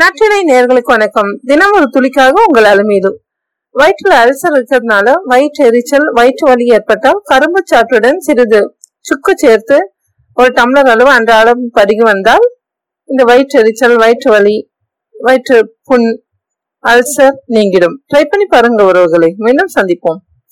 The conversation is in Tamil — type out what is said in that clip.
நற்றினை நேர்களுக்கு வணக்கம். தினம் ஒரு துளிக்காக உங்கள் அலுமீது வயிற்றுல அல்சர் இருக்கிறதுனால வயிற்று எரிச்சல் வயிற்று வலி ஏற்பட்டால் கரும்பு சாற்றுடன் சிறிது சுக்கு சேர்த்து ஒரு டம்ளர் அளவு அன்றாடம் பருகி வந்தால் இந்த வயிற்று எரிச்சல் வயிற்று வலி வயிற்று புண் அல்சர் நீங்கிடும். ட்ரை பண்ணி பாருங்க உறவுகளை. மீண்டும் சந்திப்போம்.